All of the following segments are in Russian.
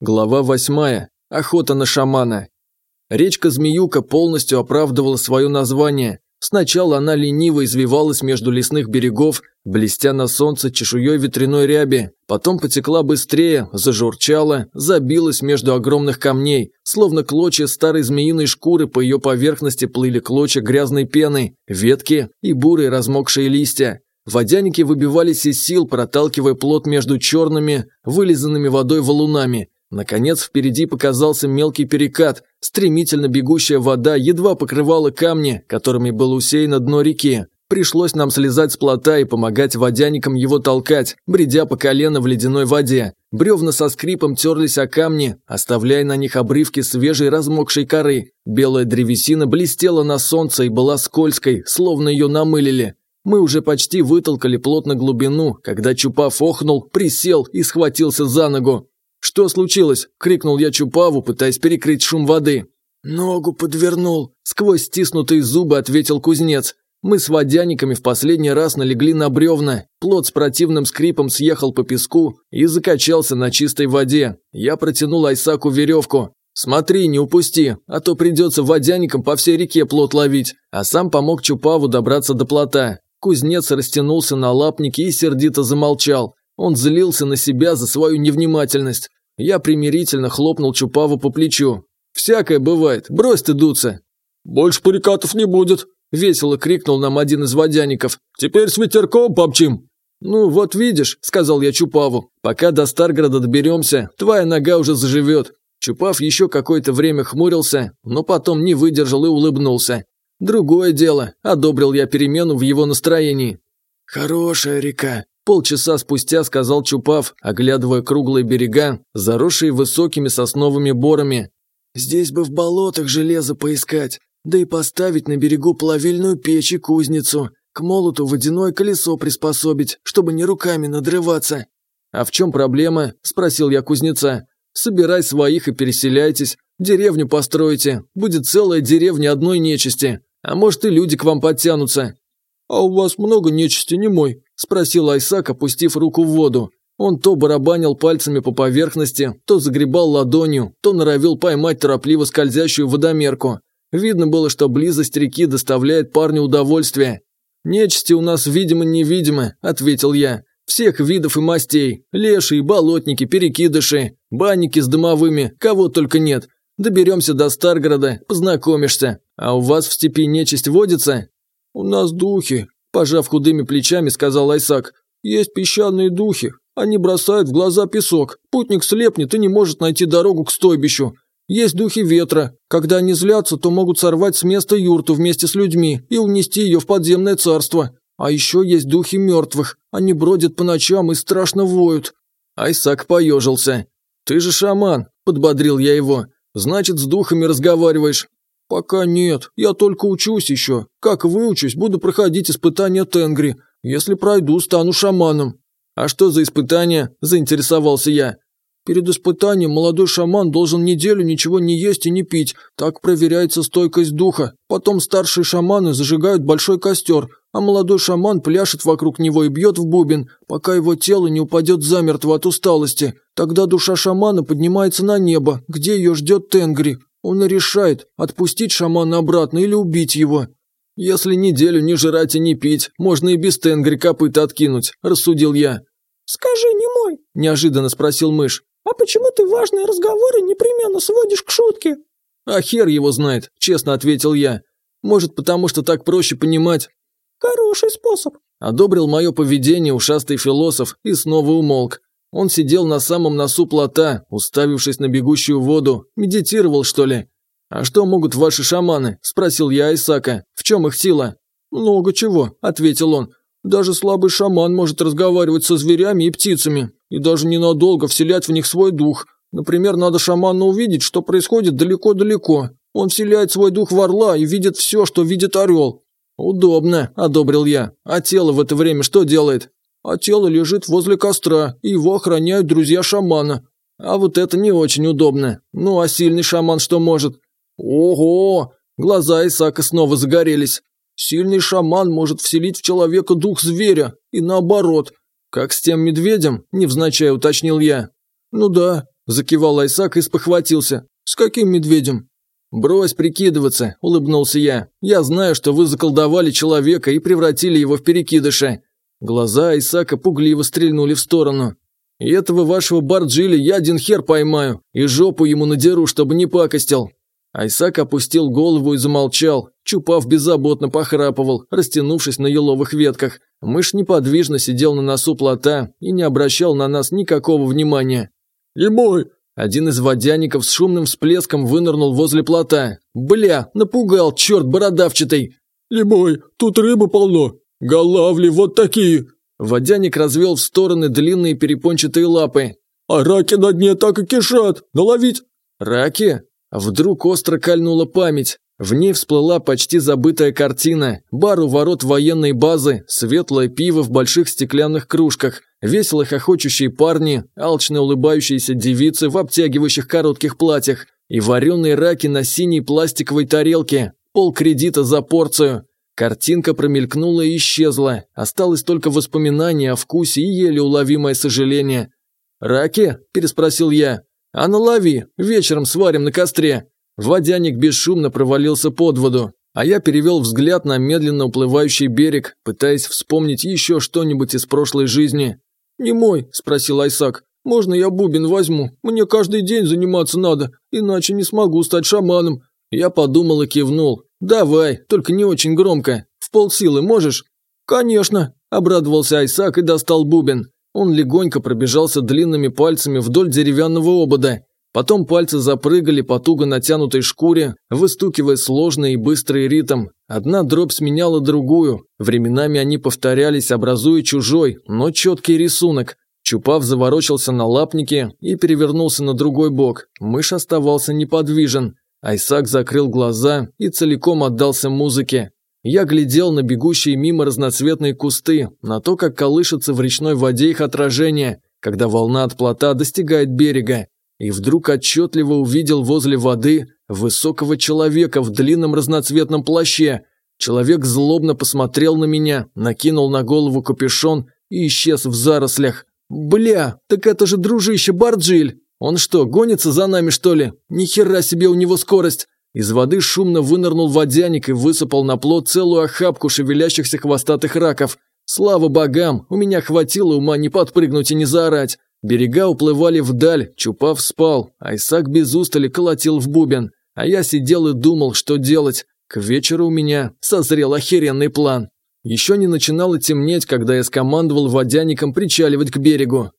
Глава 8. Охота на шамана. Речка Змеюка полностью оправдывала свое название. Сначала она лениво извивалась между лесных берегов, блестя на солнце чешуей ветряной ряби, потом потекла быстрее, зажурчала, забилась между огромных камней, словно клочья старой змеиной шкуры по ее поверхности плыли клочья грязной пены, ветки и бурые размокшие листья. Водяники выбивались из сил, проталкивая плод между черными, вылизанными водой валунами, Наконец впереди показался мелкий перекат. Стремительно бегущая вода едва покрывала камни, которыми было усеяно дно реки. Пришлось нам слезать с плота и помогать водяникам его толкать, бредя по колено в ледяной воде. Бревна со скрипом терлись о камни, оставляя на них обрывки свежей размокшей коры. Белая древесина блестела на солнце и была скользкой, словно ее намылили. Мы уже почти вытолкали плот на глубину, когда Чупа фохнул, присел и схватился за ногу. «Что случилось?» – крикнул я Чупаву, пытаясь перекрыть шум воды. «Ногу подвернул!» – сквозь стиснутые зубы ответил кузнец. Мы с водяниками в последний раз налегли на бревна. Плот с противным скрипом съехал по песку и закачался на чистой воде. Я протянул Айсаку веревку. «Смотри, не упусти, а то придется водяникам по всей реке плот ловить». А сам помог Чупаву добраться до плота. Кузнец растянулся на лапнике и сердито замолчал. Он злился на себя за свою невнимательность. Я примирительно хлопнул Чупаву по плечу. «Всякое бывает, брось ты дуться!» «Больше парикатов не будет!» – весело крикнул нам один из водяников. «Теперь с ветерком попчим!» «Ну, вот видишь», – сказал я Чупаву, – «пока до Старгорода доберемся, твоя нога уже заживет». Чупав еще какое-то время хмурился, но потом не выдержал и улыбнулся. «Другое дело», – одобрил я перемену в его настроении. «Хорошая река», Полчаса спустя сказал Чупав, оглядывая круглые берега, заросшие высокими сосновыми борами. «Здесь бы в болотах железо поискать, да и поставить на берегу плавильную печь и кузницу, к молоту водяное колесо приспособить, чтобы не руками надрываться». «А в чем проблема?» – спросил я кузнеца. «Собирай своих и переселяйтесь, деревню построите, будет целая деревня одной нечисти, а может и люди к вам подтянутся». «А у вас много нечисти, не мой», – спросил Айсак, опустив руку в воду. Он то барабанил пальцами по поверхности, то загребал ладонью, то норовил поймать торопливо скользящую водомерку. Видно было, что близость реки доставляет парню удовольствие. «Нечисти у нас видимо, невидимы», – ответил я. «Всех видов и мастей. Леши, болотники, перекидыши, банники с дымовыми, кого только нет. Доберемся до Старгорода, познакомишься. А у вас в степи нечисть водится?» «У нас духи», Пожав худыми плечами, сказал Айсак. «Есть песчаные духи. Они бросают в глаза песок. Путник слепнет и не может найти дорогу к стойбищу. Есть духи ветра. Когда они злятся, то могут сорвать с места юрту вместе с людьми и унести ее в подземное царство. А еще есть духи мертвых. Они бродят по ночам и страшно воют». Айсак поежился. «Ты же шаман», – подбодрил я его. «Значит, с духами разговариваешь. «Пока нет, я только учусь еще. Как выучусь, буду проходить испытания Тенгри. Если пройду, стану шаманом». «А что за испытание?» – заинтересовался я. «Перед испытанием молодой шаман должен неделю ничего не есть и не пить. Так проверяется стойкость духа. Потом старшие шаманы зажигают большой костер, а молодой шаман пляшет вокруг него и бьет в бубен, пока его тело не упадет замертво от усталости. Тогда душа шамана поднимается на небо, где ее ждет Тенгри. Он решает, отпустить шамана обратно или убить его. Если неделю не жрать и не пить, можно и без тенгри копыта откинуть, рассудил я. «Скажи, не мой, неожиданно спросил мышь, «а почему ты важные разговоры непременно сводишь к шутке?» «А хер его знает», – честно ответил я. «Может, потому что так проще понимать». «Хороший способ», – одобрил мое поведение ушастый философ и снова умолк. Он сидел на самом носу плота, уставившись на бегущую воду. Медитировал, что ли? «А что могут ваши шаманы?» – спросил я Исака. «В чем их сила?» «Много чего», – ответил он. «Даже слабый шаман может разговаривать со зверями и птицами, и даже ненадолго вселять в них свой дух. Например, надо шаману увидеть, что происходит далеко-далеко. Он вселяет свой дух в орла и видит все, что видит орел». «Удобно», – одобрил я. «А тело в это время что делает?» а тело лежит возле костра, и его охраняют друзья шамана. А вот это не очень удобно. Ну а сильный шаман что может? Ого! Глаза Исака снова загорелись. Сильный шаман может вселить в человека дух зверя, и наоборот. Как с тем медведем, невзначай уточнил я. Ну да, закивал Исаак и спохватился. С каким медведем? «Брось прикидываться», – улыбнулся я. «Я знаю, что вы заколдовали человека и превратили его в перекидыша. Глаза Исака пугливо стрельнули в сторону. «И этого вашего Барджили я один хер поймаю и жопу ему надеру, чтобы не пакостил». Айсак опустил голову и замолчал. Чупав беззаботно похрапывал, растянувшись на еловых ветках. Мышь неподвижно сидел на носу плота и не обращал на нас никакого внимания. «И! Один из водяников с шумным всплеском вынырнул возле плота. «Бля, напугал, черт бородавчатый!» «Лебой, тут рыбы полно, Головли вот такие!» Водяник развел в стороны длинные перепончатые лапы. «А раки на дне так и кишат! Наловить!» «Раки?» Вдруг остро кольнула память. В ней всплыла почти забытая картина. Бар у ворот военной базы, светлое пиво в больших стеклянных кружках, весело хохочущие парни, алчно улыбающиеся девицы в обтягивающих коротких платьях и вареные раки на синей пластиковой тарелке, пол кредита за порцию. Картинка промелькнула и исчезла. Осталось только воспоминание о вкусе и еле уловимое сожаление. «Раки?» – переспросил я. «А на лови, вечером сварим на костре». Водяник бесшумно провалился под воду, а я перевел взгляд на медленно уплывающий берег, пытаясь вспомнить еще что-нибудь из прошлой жизни. «Не мой?» – спросил Айсак. «Можно я бубен возьму? Мне каждый день заниматься надо, иначе не смогу стать шаманом». Я подумал и кивнул. «Давай, только не очень громко, в полсилы можешь?» «Конечно!» – обрадовался Айсак и достал бубен. Он легонько пробежался длинными пальцами вдоль деревянного обода. Потом пальцы запрыгали по туго натянутой шкуре, выстукивая сложный и быстрый ритм. Одна дробь сменяла другую. Временами они повторялись, образуя чужой, но четкий рисунок. Чупав заворочился на лапнике и перевернулся на другой бок. Мышь оставался неподвижен. Айсак закрыл глаза и целиком отдался музыке. Я глядел на бегущие мимо разноцветные кусты, на то, как колышется в речной воде их отражение, когда волна от плота достигает берега, и вдруг отчетливо увидел возле воды высокого человека в длинном разноцветном плаще. Человек злобно посмотрел на меня, накинул на голову капюшон и исчез в зарослях. «Бля, так это же дружище Барджиль!» «Он что, гонится за нами, что ли? Ни хера себе у него скорость!» Из воды шумно вынырнул водяник и высыпал на плот целую охапку шевелящихся хвостатых раков. Слава богам, у меня хватило ума не подпрыгнуть и не заорать. Берега уплывали вдаль, Чупав спал, Айсак без устали колотил в бубен. А я сидел и думал, что делать. К вечеру у меня созрел охеренный план. Еще не начинало темнеть, когда я скомандовал водяником причаливать к берегу.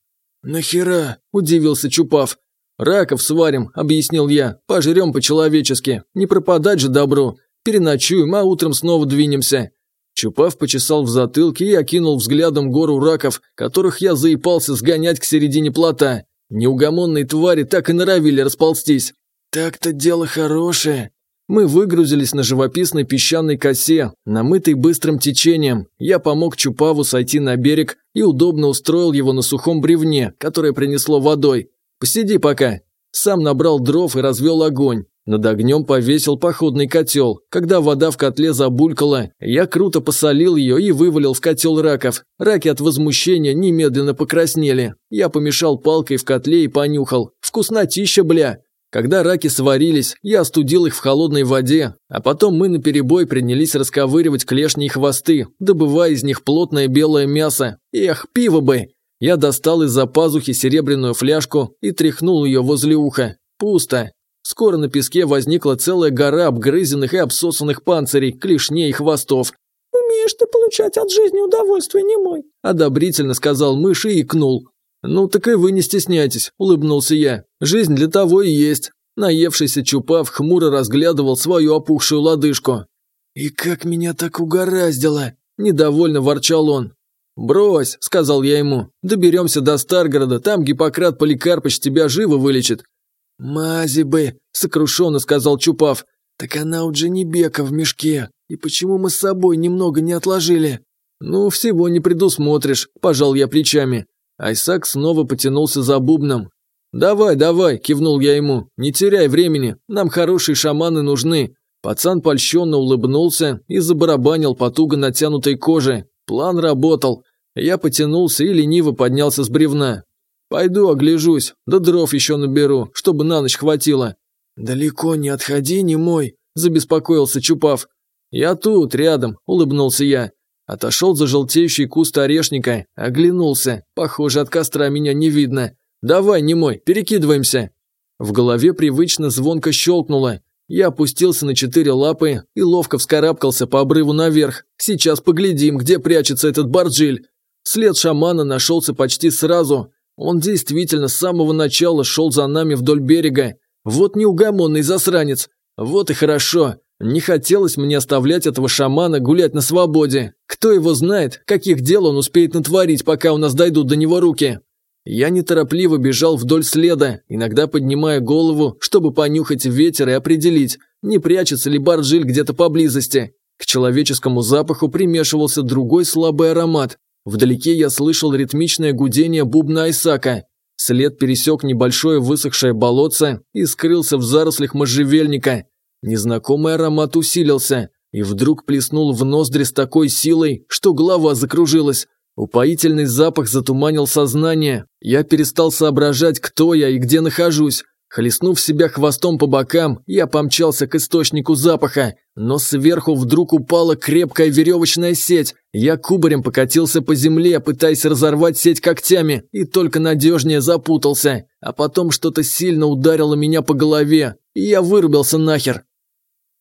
«Нахера?» – удивился Чупав. «Раков сварим», – объяснил я. «Пожрем по-человечески. Не пропадать же добро. Переночуем, а утром снова двинемся». Чупав почесал в затылке и окинул взглядом гору раков, которых я заипался сгонять к середине плота. Неугомонные твари так и норовили расползтись. «Так-то дело хорошее», мы выгрузились на живописной песчаной косе, намытой быстрым течением. Я помог Чупаву сойти на берег и удобно устроил его на сухом бревне, которое принесло водой. «Посиди пока». Сам набрал дров и развел огонь. Над огнем повесил походный котел. Когда вода в котле забулькала, я круто посолил ее и вывалил в котел раков. Раки от возмущения немедленно покраснели. Я помешал палкой в котле и понюхал. «Вкуснотища, бля!» Когда раки сварились, я остудил их в холодной воде, а потом мы наперебой принялись расковыривать клешни и хвосты, добывая из них плотное белое мясо. Эх, пиво бы! Я достал из-за пазухи серебряную фляжку и тряхнул ее возле уха. Пусто. Скоро на песке возникла целая гора обгрызенных и обсосанных панцирей, клешней и хвостов. «Умеешь ты получать от жизни удовольствие, не мой», – одобрительно сказал мышь и икнул. «Ну так и вы не стесняйтесь», – улыбнулся я. «Жизнь для того и есть». Наевшийся Чупав хмуро разглядывал свою опухшую лодыжку. «И как меня так угораздило!» – недовольно ворчал он. «Брось», – сказал я ему, – «доберемся до Старгорода, там Гиппократ Поликарпыч тебя живо вылечит». «Мази бы», – сокрушенно сказал Чупав, – «так она у Дженебека в мешке, и почему мы с собой немного не отложили?» «Ну, всего не предусмотришь», – пожал я плечами. Айсак снова потянулся за бубном. «Давай, давай!» – кивнул я ему. «Не теряй времени, нам хорошие шаманы нужны!» Пацан польщенно улыбнулся и забарабанил по туго натянутой коже. План работал. Я потянулся и лениво поднялся с бревна. «Пойду огляжусь, да дров еще наберу, чтобы на ночь хватило». «Далеко не отходи, не мой», – забеспокоился Чупав. «Я тут, рядом», – улыбнулся я. Отошел за желтеющий куст орешника, оглянулся. Похоже, от костра меня не видно. «Давай, не мой, перекидываемся!» В голове привычно звонко щелкнуло. Я опустился на четыре лапы и ловко вскарабкался по обрыву наверх. Сейчас поглядим, где прячется этот борджиль. След шамана нашелся почти сразу. Он действительно с самого начала шел за нами вдоль берега. Вот неугомонный засранец. Вот и хорошо. Не хотелось мне оставлять этого шамана гулять на свободе. Кто его знает, каких дел он успеет натворить, пока у нас дойдут до него руки. Я неторопливо бежал вдоль следа, иногда поднимая голову, чтобы понюхать ветер и определить, не прячется ли Баржиль где-то поблизости. К человеческому запаху примешивался другой слабый аромат. Вдалеке я слышал ритмичное гудение бубна Айсака. След пересек небольшое высохшее болотце и скрылся в зарослях можжевельника. Незнакомый аромат усилился и вдруг плеснул в ноздри с такой силой, что голова закружилась. Упоительный запах затуманил сознание. Я перестал соображать, кто я и где нахожусь. Хлестнув себя хвостом по бокам, я помчался к источнику запаха, но сверху вдруг упала крепкая веревочная сеть. Я кубарем покатился по земле, пытаясь разорвать сеть когтями, и только надежнее запутался. А потом что-то сильно ударило меня по голове, и я вырубился нахер.